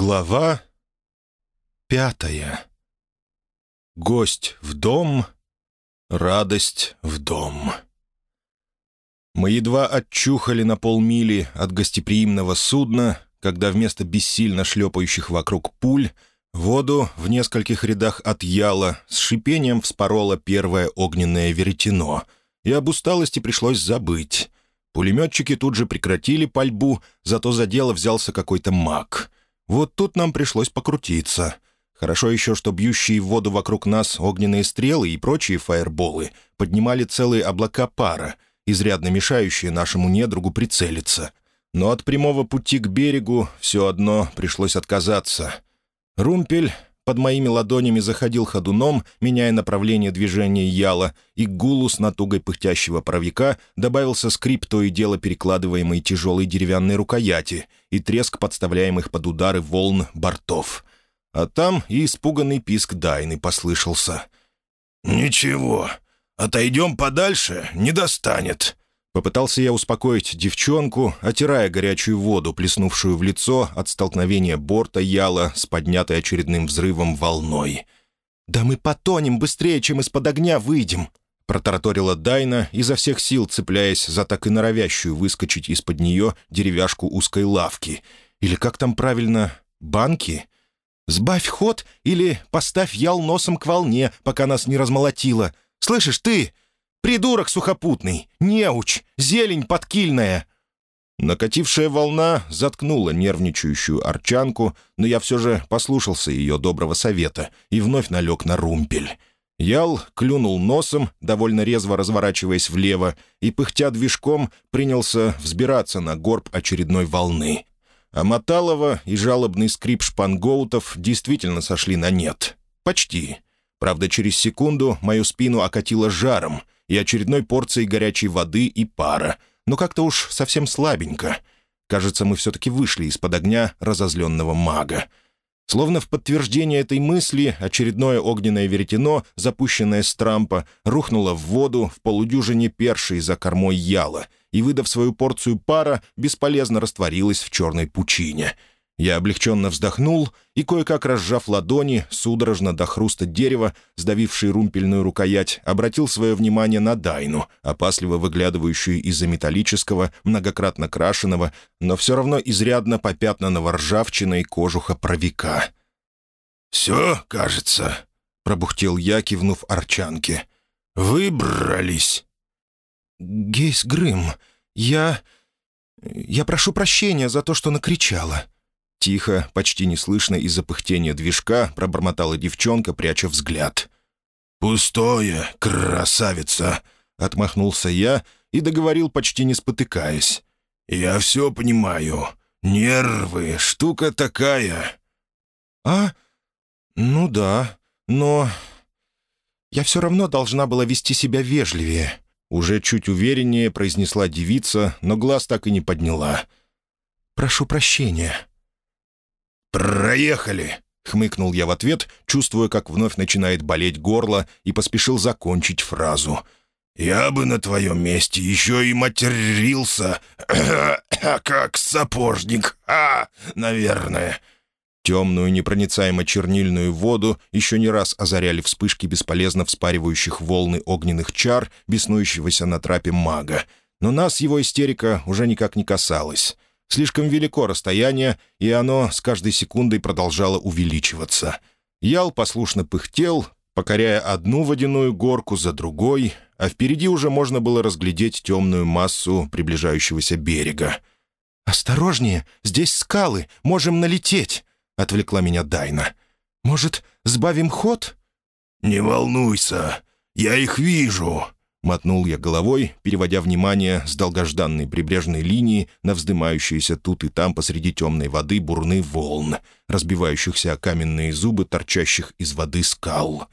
Глава пятая. Гость в дом, радость в дом. Мы едва отчухали на полмили от гостеприимного судна, когда вместо бессильно шлепающих вокруг пуль воду в нескольких рядах от яла с шипением вспороло первое огненное веретено, и об усталости пришлось забыть. Пулеметчики тут же прекратили пальбу, зато за дело взялся какой-то маг — вот тут нам пришлось покрутиться. Хорошо еще, что бьющие в воду вокруг нас огненные стрелы и прочие фаерболы поднимали целые облака пара, изрядно мешающие нашему недругу прицелиться. Но от прямого пути к берегу все одно пришлось отказаться. Румпель под моими ладонями заходил ходуном, меняя направление движения яла, и к гулу натугой пыхтящего паровика добавился скрип то и дело перекладываемой тяжелой деревянной рукояти и треск подставляемых под удары волн бортов. А там и испуганный писк Дайны послышался. «Ничего, отойдем подальше, не достанет», Попытался я успокоить девчонку, отирая горячую воду, плеснувшую в лицо от столкновения борта Яла с поднятой очередным взрывом волной. «Да мы потонем быстрее, чем из-под огня выйдем!» протараторила Дайна, изо всех сил цепляясь за так и норовящую выскочить из-под нее деревяшку узкой лавки. Или как там правильно, банки? «Сбавь ход или поставь ял носом к волне, пока нас не размолотило. Слышишь, ты, Придурок сухопутный, неуч, зелень подкильная!» Накатившая волна заткнула нервничающую арчанку, но я все же послушался ее доброго совета и вновь налег на румпель. Ял клюнул носом, довольно резво разворачиваясь влево, и, пыхтя движком, принялся взбираться на горб очередной волны. А Моталова и жалобный скрип шпангоутов действительно сошли на нет. Почти. Правда, через секунду мою спину окатило жаром — и очередной порцией горячей воды и пара, но как-то уж совсем слабенько. Кажется, мы все-таки вышли из-под огня разозленного мага. Словно в подтверждение этой мысли, очередное огненное веретено, запущенное с трампа, рухнуло в воду в полудюжине першей за кормой яла и, выдав свою порцию пара, бесполезно растворилось в черной пучине — я облегченно вздохнул и, кое-как разжав ладони, судорожно до хруста дерева, сдавивший румпельную рукоять, обратил свое внимание на Дайну, опасливо выглядывающую из-за металлического, многократно крашеного, но все равно изрядно попятнанного ржавчиной кожуха провика. «Все, кажется», — пробухтел я, кивнув арчанке. «Выбрались». «Гейс Грым, я... я прошу прощения за то, что накричала». Тихо, почти неслышно из-за пыхтения движка, пробормотала девчонка, пряча взгляд. «Пустое, красавица!» — отмахнулся я и договорил, почти не спотыкаясь. «Я все понимаю. Нервы — штука такая». «А? Ну да, но...» «Я все равно должна была вести себя вежливее», — уже чуть увереннее произнесла девица, но глаз так и не подняла. «Прошу прощения». «Проехали!» — хмыкнул я в ответ, чувствуя, как вновь начинает болеть горло, и поспешил закончить фразу. «Я бы на твоем месте еще и матерился, как сапожник, а, наверное». Темную, непроницаемо чернильную воду еще не раз озаряли вспышки бесполезно вспаривающих волны огненных чар, беснующегося на трапе мага. Но нас его истерика уже никак не касалась. Слишком велико расстояние, и оно с каждой секундой продолжало увеличиваться. Ял послушно пыхтел, покоряя одну водяную горку за другой, а впереди уже можно было разглядеть темную массу приближающегося берега. «Осторожнее! Здесь скалы! Можем налететь!» — отвлекла меня Дайна. «Может, сбавим ход?» «Не волнуйся, я их вижу!» Мотнул я головой, переводя внимание с долгожданной прибрежной линии на вздымающиеся тут и там посреди темной воды бурны волн, разбивающихся о каменные зубы торчащих из воды скал.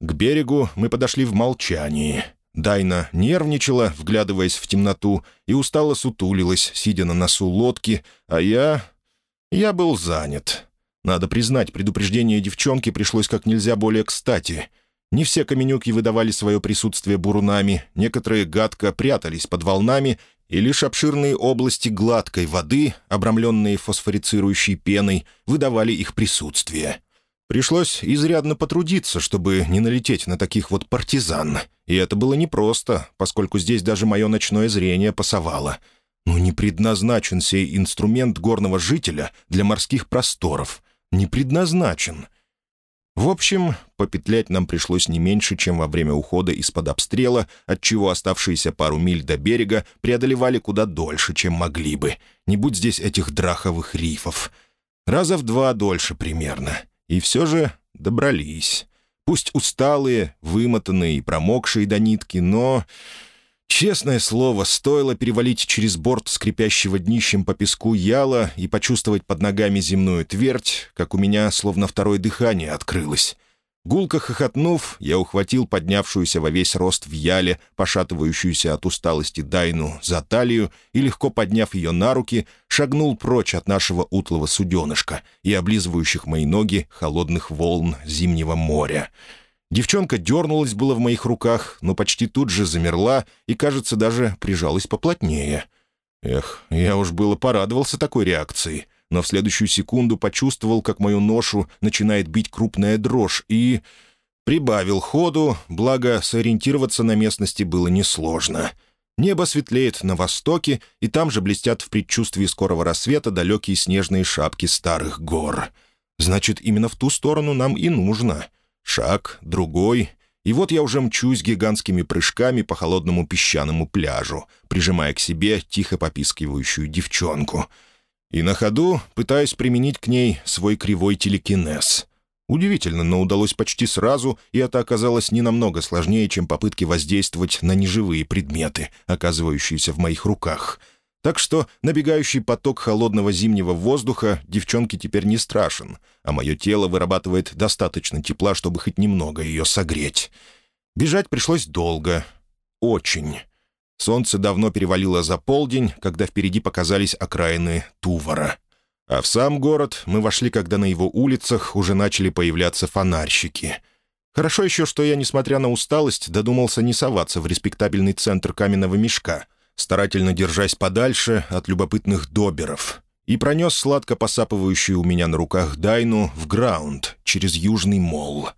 К берегу мы подошли в молчании. Дайна нервничала, вглядываясь в темноту, и устало сутулилась, сидя на носу лодки, а я... я был занят. Надо признать, предупреждение девчонки пришлось как нельзя более кстати — не все каменюки выдавали свое присутствие бурунами, некоторые гадко прятались под волнами, и лишь обширные области гладкой воды, обрамленные фосфорицирующей пеной, выдавали их присутствие. Пришлось изрядно потрудиться, чтобы не налететь на таких вот партизан. И это было непросто, поскольку здесь даже мое ночное зрение пасовало. Но не предназначен сей инструмент горного жителя для морских просторов. Не предназначен — в общем, попетлять нам пришлось не меньше, чем во время ухода из-под обстрела, отчего оставшиеся пару миль до берега преодолевали куда дольше, чем могли бы. Не будь здесь этих драховых рифов. Раза в два дольше примерно. И все же добрались. Пусть усталые, вымотанные и промокшие до нитки, но Честное слово, стоило перевалить через борт скрипящего днищем по песку яла и почувствовать под ногами земную твердь, как у меня словно второе дыхание открылось. Гулко хохотнув, я ухватил поднявшуюся во весь рост в яле, пошатывающуюся от усталости Дайну за талию и, легко подняв ее на руки, шагнул прочь от нашего утлого суденышка и облизывающих мои ноги холодных волн зимнего моря — Девчонка дернулась было в моих руках, но почти тут же замерла и, кажется, даже прижалась поплотнее. Эх, я уж было порадовался такой реакции, но в следующую секунду почувствовал, как мою ношу начинает бить крупная дрожь и... Прибавил ходу, благо сориентироваться на местности было несложно. Небо светлеет на востоке, и там же блестят в предчувствии скорого рассвета далекие снежные шапки старых гор. Значит, именно в ту сторону нам и нужно — Шаг, другой, и вот я уже мчусь гигантскими прыжками по холодному песчаному пляжу, прижимая к себе тихо попискивающую девчонку. И на ходу пытаюсь применить к ней свой кривой телекинез. Удивительно, но удалось почти сразу, и это оказалось не намного сложнее, чем попытки воздействовать на неживые предметы, оказывающиеся в моих руках — так что набегающий поток холодного зимнего воздуха девчонке теперь не страшен, а мое тело вырабатывает достаточно тепла, чтобы хоть немного ее согреть. Бежать пришлось долго. Очень. Солнце давно перевалило за полдень, когда впереди показались окраины Тувара. А в сам город мы вошли, когда на его улицах уже начали появляться фонарщики. Хорошо еще, что я, несмотря на усталость, додумался не соваться в респектабельный центр каменного мешка — старательно держась подальше от любопытных доберов, и пронес сладко посапывающую у меня на руках Дайну в граунд через Южный Мол.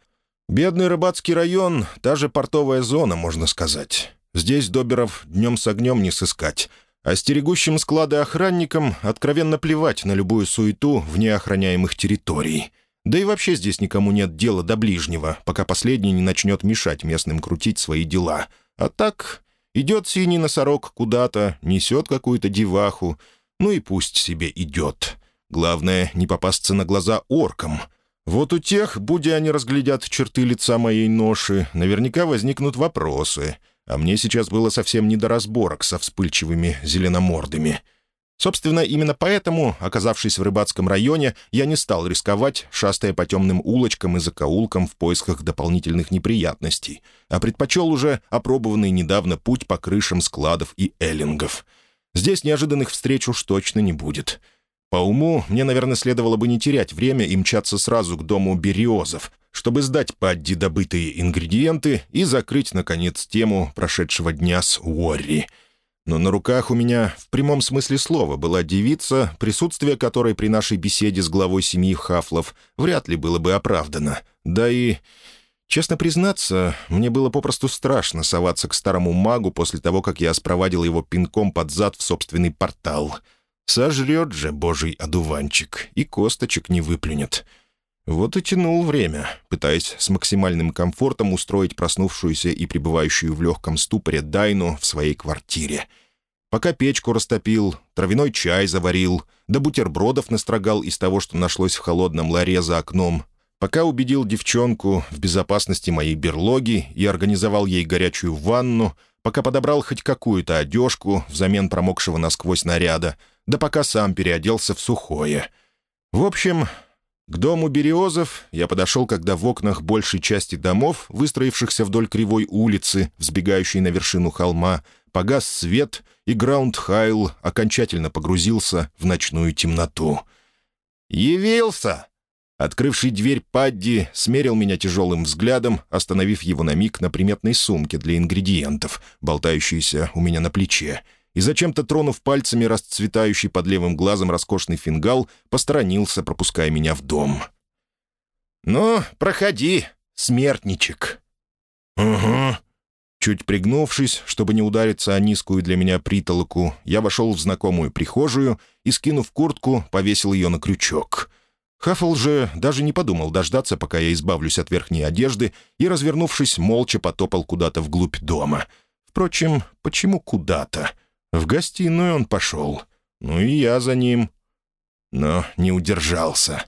Бедный рыбацкий район — та же портовая зона, можно сказать. Здесь доберов днем с огнем не сыскать, а стерегущим склады охранникам откровенно плевать на любую суету вне охраняемых территорий. Да и вообще здесь никому нет дела до ближнего, пока последний не начнет мешать местным крутить свои дела. А так Идет синий носорог куда-то, несет какую-то деваху. Ну и пусть себе идет. Главное, не попасться на глаза оркам. Вот у тех, будь они разглядят черты лица моей ноши, наверняка возникнут вопросы. А мне сейчас было совсем не до разборок со вспыльчивыми зеленомордами. Собственно, именно поэтому, оказавшись в рыбацком районе, я не стал рисковать, шастая по темным улочкам и закоулкам в поисках дополнительных неприятностей, а предпочел уже опробованный недавно путь по крышам складов и эллингов. Здесь неожиданных встреч уж точно не будет. По уму, мне, наверное, следовало бы не терять время и мчаться сразу к дому Бериозов, чтобы сдать Падди добытые ингредиенты и закрыть, наконец, тему прошедшего дня с Уорри — но на руках у меня в прямом смысле слова была девица, присутствие которой при нашей беседе с главой семьи Хафлов вряд ли было бы оправдано. Да и, честно признаться, мне было попросту страшно соваться к старому магу после того, как я спровадил его пинком под зад в собственный портал. Сожрет же божий одуванчик, и косточек не выплюнет. Вот и тянул время, пытаясь с максимальным комфортом устроить проснувшуюся и пребывающую в легком ступоре Дайну в своей квартире. Пока печку растопил, травяной чай заварил, да бутербродов настрогал из того, что нашлось в холодном ларе за окном, пока убедил девчонку в безопасности моей берлоги и организовал ей горячую ванну, пока подобрал хоть какую-то одежку взамен промокшего насквозь наряда, да пока сам переоделся в сухое. В общем, к дому Бериозов я подошел, когда в окнах большей части домов, выстроившихся вдоль кривой улицы, взбегающей на вершину холма, погас свет, и Граунд-Хайл окончательно погрузился в ночную темноту. «Явился!» Открывший дверь Падди смерил меня тяжелым взглядом, остановив его на миг на приметной сумке для ингредиентов, болтающейся у меня на плече, и, зачем-то тронув пальцами расцветающий под левым глазом роскошный фингал, посторонился, пропуская меня в дом. «Ну, проходи, смертничек». «Угу». Чуть пригнувшись, чтобы не удариться о низкую для меня притолоку, я вошел в знакомую прихожую и, скинув куртку, повесил ее на крючок. Хаффл же даже не подумал дождаться, пока я избавлюсь от верхней одежды, и, развернувшись, молча потопал куда-то вглубь дома. Впрочем, почему куда-то? В гостиную он пошел. Ну и я за ним. Но не удержался.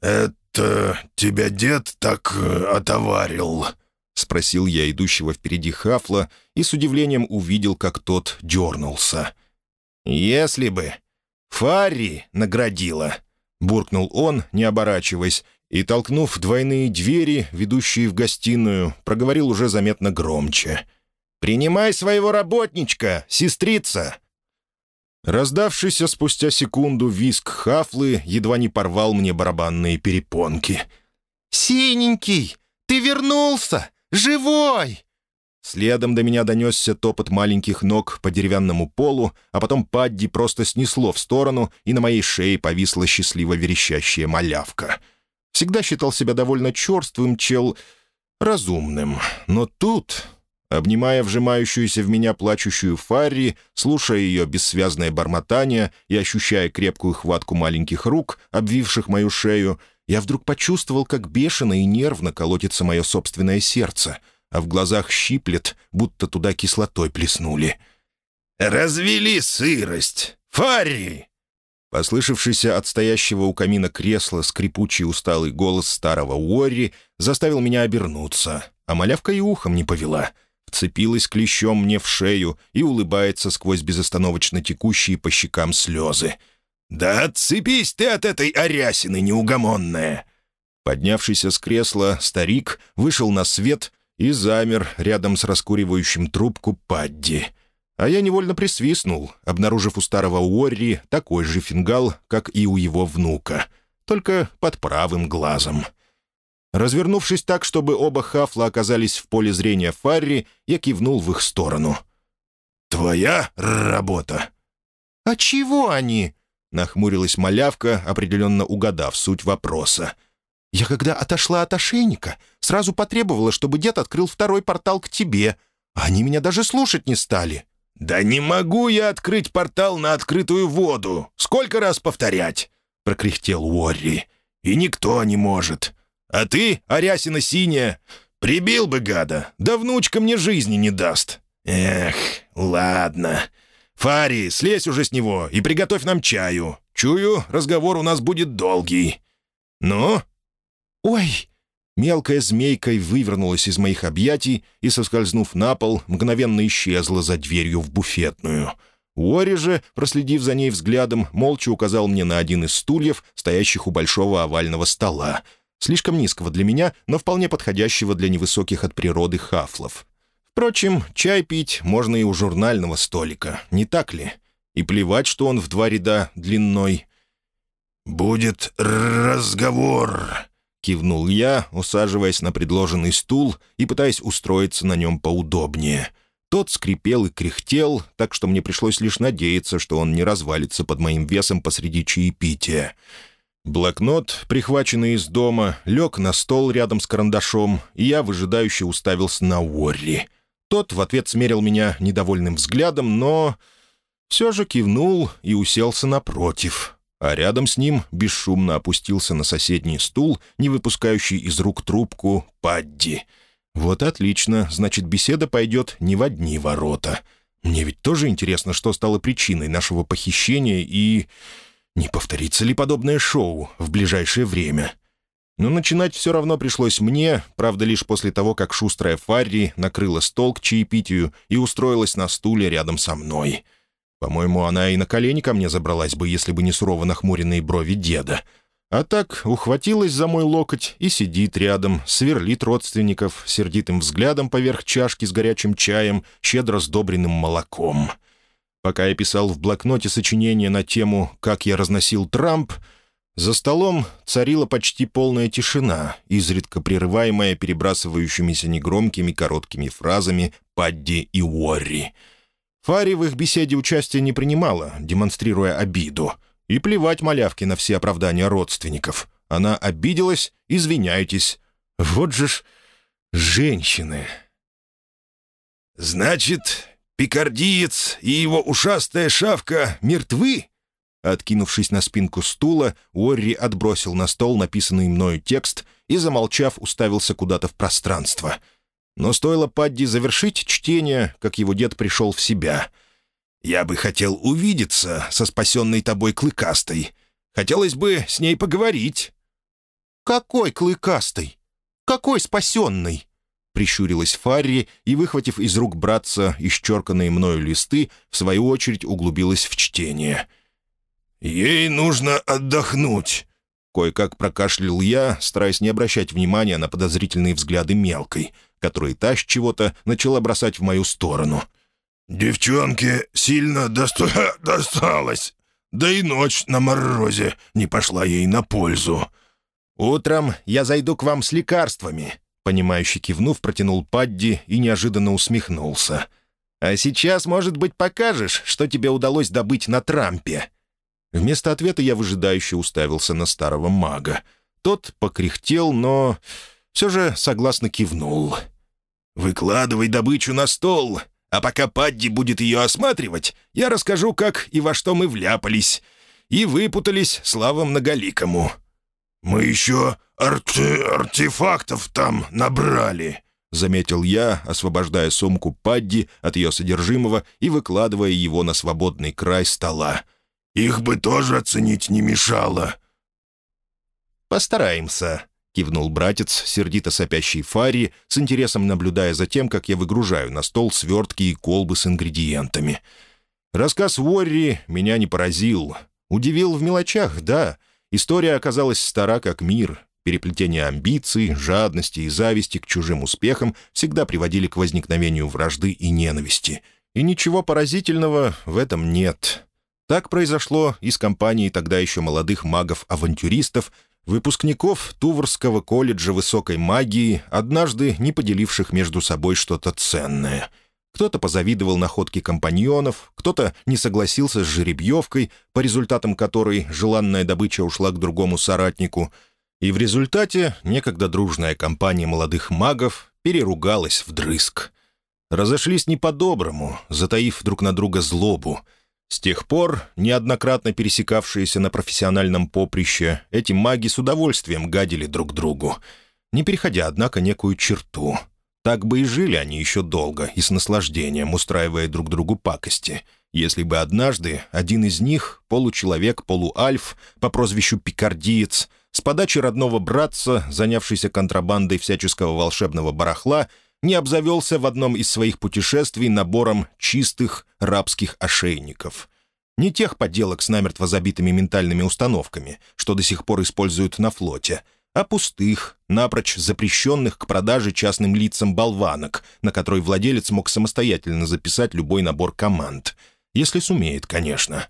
«Это тебя дед так э, отоварил?» — спросил я идущего впереди Хафла и с удивлением увидел, как тот дернулся. «Если бы. Фарри наградила», — буркнул он, не оборачиваясь, и, толкнув двойные двери, ведущие в гостиную, проговорил уже заметно громче. «Принимай своего работничка, сестрица!» Раздавшийся спустя секунду виск хафлы едва не порвал мне барабанные перепонки. «Синенький, ты вернулся! Живой!» Следом до меня донесся топот маленьких ног по деревянному полу, а потом Падди просто снесло в сторону, и на моей шее повисла счастливо верещащая малявка. Всегда считал себя довольно черствым, чел... разумным. Но тут, обнимая вжимающуюся в меня плачущую Фарри, слушая ее бессвязное бормотание и ощущая крепкую хватку маленьких рук, обвивших мою шею, я вдруг почувствовал, как бешено и нервно колотится мое собственное сердце, а в глазах щиплет, будто туда кислотой плеснули. «Развели сырость! Фарри!» Послышавшийся от стоящего у камина кресла скрипучий усталый голос старого Уорри заставил меня обернуться, а малявка и ухом не повела. Вцепилась клещом мне в шею и улыбается сквозь безостановочно текущие по щекам слезы — «Да отцепись ты от этой арясины неугомонная!» Поднявшийся с кресла старик вышел на свет и замер рядом с раскуривающим трубку Падди. А я невольно присвистнул, обнаружив у старого Уорри такой же фингал, как и у его внука, только под правым глазом. Развернувшись так, чтобы оба хафла оказались в поле зрения Фарри, я кивнул в их сторону. «Твоя работа?» «А чего они?» Нахмурилась малявка, определенно угадав суть вопроса. «Я когда отошла от ошейника, сразу потребовала, чтобы дед открыл второй портал к тебе. Они меня даже слушать не стали». «Да не могу я открыть портал на открытую воду! Сколько раз повторять?» — прокряхтел Уорри. «И никто не может. А ты, Арясина синяя, прибил бы гада, да внучка мне жизни не даст. Эх, ладно. «Фари, слезь уже с него и приготовь нам чаю. Чую, разговор у нас будет долгий. Ну?» «Ой!» Мелкая змейкой вывернулась из моих объятий и, соскользнув на пол, мгновенно исчезла за дверью в буфетную. Уори же, проследив за ней взглядом, молча указал мне на один из стульев, стоящих у большого овального стола. Слишком низкого для меня, но вполне подходящего для невысоких от природы хафлов. Впрочем, чай пить можно и у журнального столика, не так ли? И плевать, что он в два ряда длиной. «Будет разговор», — кивнул я, усаживаясь на предложенный стул и пытаясь устроиться на нем поудобнее. Тот скрипел и кряхтел, так что мне пришлось лишь надеяться, что он не развалится под моим весом посреди чаепития. Блокнот, прихваченный из дома, лег на стол рядом с карандашом, и я выжидающе уставился на Уорри — тот в ответ смерил меня недовольным взглядом, но все же кивнул и уселся напротив, а рядом с ним бесшумно опустился на соседний стул, не выпускающий из рук трубку Падди. «Вот отлично, значит, беседа пойдет не в одни ворота. Мне ведь тоже интересно, что стало причиной нашего похищения и... Не повторится ли подобное шоу в ближайшее время?» Но начинать все равно пришлось мне, правда, лишь после того, как шустрая Фарри накрыла стол к чаепитию и устроилась на стуле рядом со мной. По-моему, она и на колени ко мне забралась бы, если бы не сурово нахмуренные брови деда. А так ухватилась за мой локоть и сидит рядом, сверлит родственников сердитым взглядом поверх чашки с горячим чаем, щедро сдобренным молоком. Пока я писал в блокноте сочинение на тему «Как я разносил Трамп», за столом царила почти полная тишина, изредка прерываемая перебрасывающимися негромкими короткими фразами Падди и Уорри. Фари в их беседе участия не принимала, демонстрируя обиду. И плевать малявке на все оправдания родственников. Она обиделась, извиняйтесь. Вот же ж женщины. «Значит, пикардиец и его ушастая шавка мертвы?» Откинувшись на спинку стула, Уорри отбросил на стол написанный мною текст и, замолчав, уставился куда-то в пространство. Но стоило Падди завершить чтение, как его дед пришел в себя. «Я бы хотел увидеться со спасенной тобой Клыкастой. Хотелось бы с ней поговорить». «Какой Клыкастой? Какой спасенный?» Прищурилась Фарри и, выхватив из рук братца исчерканные мною листы, в свою очередь углубилась в чтение — «Ей нужно отдохнуть», — кое-как прокашлял я, стараясь не обращать внимания на подозрительные взгляды мелкой, которые та чего-то начала бросать в мою сторону. «Девчонке сильно досто... досталось, да и ночь на морозе не пошла ей на пользу». «Утром я зайду к вам с лекарствами», — понимающе кивнув, протянул Падди и неожиданно усмехнулся. «А сейчас, может быть, покажешь, что тебе удалось добыть на Трампе?» Вместо ответа я выжидающе уставился на старого мага. Тот покряхтел, но все же согласно кивнул. «Выкладывай добычу на стол, а пока Падди будет ее осматривать, я расскажу, как и во что мы вляпались. И выпутались, слава многоликому». «Мы еще арте артефактов там набрали», — заметил я, освобождая сумку Падди от ее содержимого и выкладывая его на свободный край стола. Их бы тоже оценить не мешало». «Постараемся», — кивнул братец, сердито сопящий Фари, с интересом наблюдая за тем, как я выгружаю на стол свертки и колбы с ингредиентами. Рассказ Уорри меня не поразил. Удивил в мелочах, да. История оказалась стара как мир. Переплетение амбиций, жадности и зависти к чужим успехам всегда приводили к возникновению вражды и ненависти. И ничего поразительного в этом нет. Так произошло и с компанией тогда еще молодых магов-авантюристов, выпускников Туврского колледжа высокой магии, однажды не поделивших между собой что-то ценное. Кто-то позавидовал находке компаньонов, кто-то не согласился с жеребьевкой, по результатам которой желанная добыча ушла к другому соратнику, и в результате некогда дружная компания молодых магов переругалась вдрызг. Разошлись не по-доброму, затаив друг на друга злобу — с тех пор, неоднократно пересекавшиеся на профессиональном поприще, эти маги с удовольствием гадили друг другу, не переходя, однако, некую черту. Так бы и жили они еще долго и с наслаждением, устраивая друг другу пакости, если бы однажды один из них, получеловек-полуальф по прозвищу Пикардиец, с подачи родного братца, занявшийся контрабандой всяческого волшебного барахла, не обзавелся в одном из своих путешествий набором чистых рабских ошейников. Не тех подделок с намертво забитыми ментальными установками, что до сих пор используют на флоте, а пустых, напрочь запрещенных к продаже частным лицам болванок, на который владелец мог самостоятельно записать любой набор команд. Если сумеет, конечно.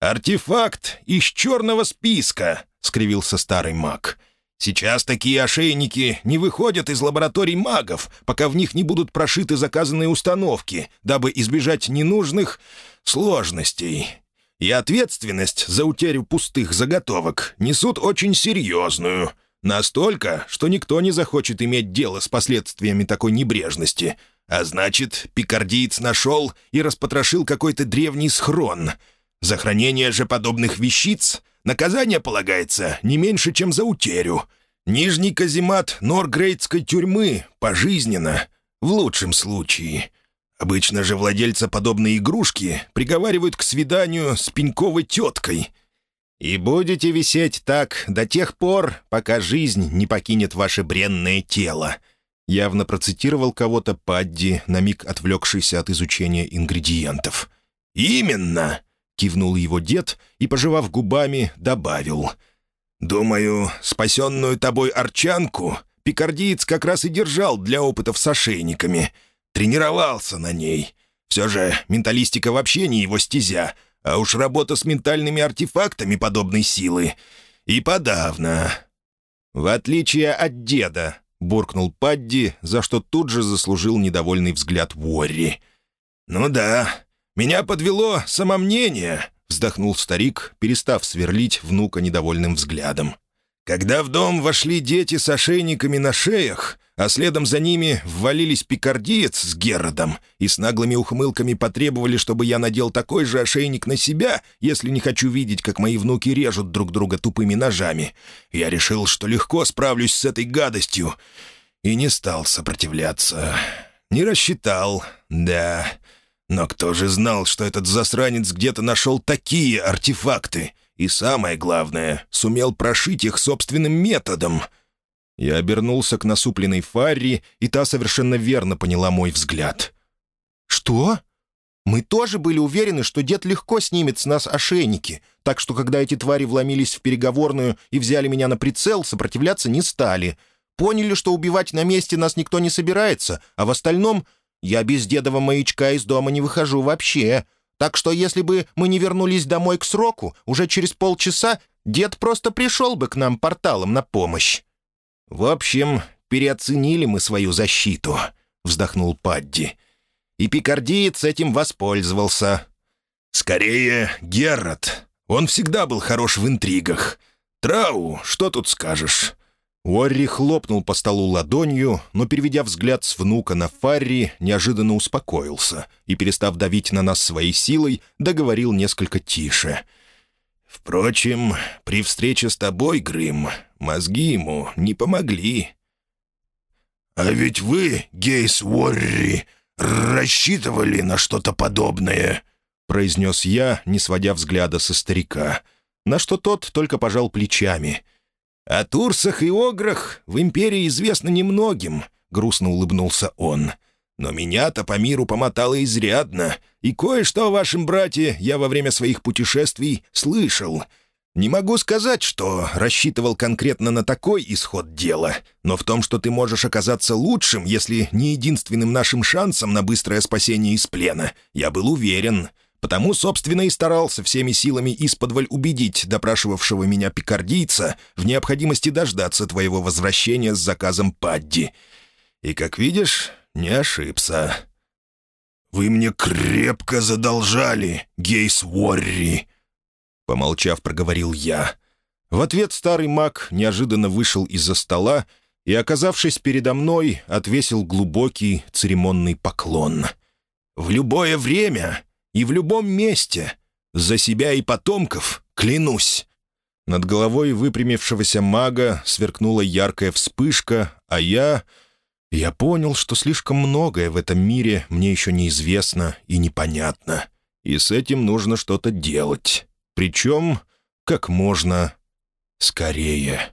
«Артефакт из черного списка», — скривился старый маг — Сейчас такие ошейники не выходят из лабораторий магов, пока в них не будут прошиты заказанные установки, дабы избежать ненужных сложностей. И ответственность за утерю пустых заготовок несут очень серьезную. Настолько, что никто не захочет иметь дело с последствиями такой небрежности. А значит, пикардиец нашел и распотрошил какой-то древний схрон. За хранение же подобных вещиц Наказание полагается не меньше, чем за утерю. Нижний каземат Норгрейдской тюрьмы пожизненно, в лучшем случае. Обычно же владельца подобной игрушки приговаривают к свиданию с пеньковой теткой. И будете висеть так до тех пор, пока жизнь не покинет ваше бренное тело. Явно процитировал кого-то Падди, на миг отвлекшийся от изучения ингредиентов. «Именно!» — кивнул его дед и, пожевав губами, добавил. «Думаю, спасенную тобой арчанку пикардиец как раз и держал для опытов с ошейниками. Тренировался на ней. Все же менталистика вообще не его стезя, а уж работа с ментальными артефактами подобной силы. И подавно». «В отличие от деда», — буркнул Падди, за что тут же заслужил недовольный взгляд Уорри. «Ну да, меня подвело самомнение», — вздохнул старик, перестав сверлить внука недовольным взглядом. «Когда в дом вошли дети с ошейниками на шеях, а следом за ними ввалились пикардиец с Геродом и с наглыми ухмылками потребовали, чтобы я надел такой же ошейник на себя, если не хочу видеть, как мои внуки режут друг друга тупыми ножами. Я решил, что легко справлюсь с этой гадостью, и не стал сопротивляться. Не рассчитал, да. Но кто же знал, что этот засранец где-то нашел такие артефакты? И самое главное, сумел прошить их собственным методом — я обернулся к насупленной Фарри, и та совершенно верно поняла мой взгляд. «Что? Мы тоже были уверены, что дед легко снимет с нас ошейники, так что, когда эти твари вломились в переговорную и взяли меня на прицел, сопротивляться не стали. Поняли, что убивать на месте нас никто не собирается, а в остальном я без дедова маячка из дома не выхожу вообще. Так что если бы мы не вернулись домой к сроку, уже через полчаса дед просто пришел бы к нам порталом на помощь». «В общем, переоценили мы свою защиту», — вздохнул Падди. «И пикардиец этим воспользовался». «Скорее, Геррот. Он всегда был хорош в интригах. Трау, что тут скажешь?» Уорри хлопнул по столу ладонью, но, переведя взгляд с внука на Фарри, неожиданно успокоился и, перестав давить на нас своей силой, договорил несколько тише — Впрочем, при встрече с тобой, Грым, мозги ему не помогли. «А ведь вы, Гейс Уорри, рассчитывали на что-то подобное», — произнес я, не сводя взгляда со старика, на что тот только пожал плечами. «О Турсах и Ограх в Империи известно немногим», — грустно улыбнулся он. Но меня-то по миру помотало изрядно, и кое-что о вашем брате я во время своих путешествий слышал. Не могу сказать, что рассчитывал конкретно на такой исход дела, но в том, что ты можешь оказаться лучшим, если не единственным нашим шансом на быстрое спасение из плена, я был уверен. Потому, собственно, и старался всеми силами исподволь убедить допрашивавшего меня пикардийца в необходимости дождаться твоего возвращения с заказом Падди. И, как видишь, не ошибся. «Вы мне крепко задолжали, Гейс Уорри!» Помолчав, проговорил я. В ответ старый маг неожиданно вышел из-за стола и, оказавшись передо мной, отвесил глубокий церемонный поклон. «В любое время и в любом месте. За себя и потомков клянусь!» Над головой выпрямившегося мага сверкнула яркая вспышка, а я я понял, что слишком многое в этом мире мне еще неизвестно и непонятно. И с этим нужно что-то делать. Причем как можно скорее.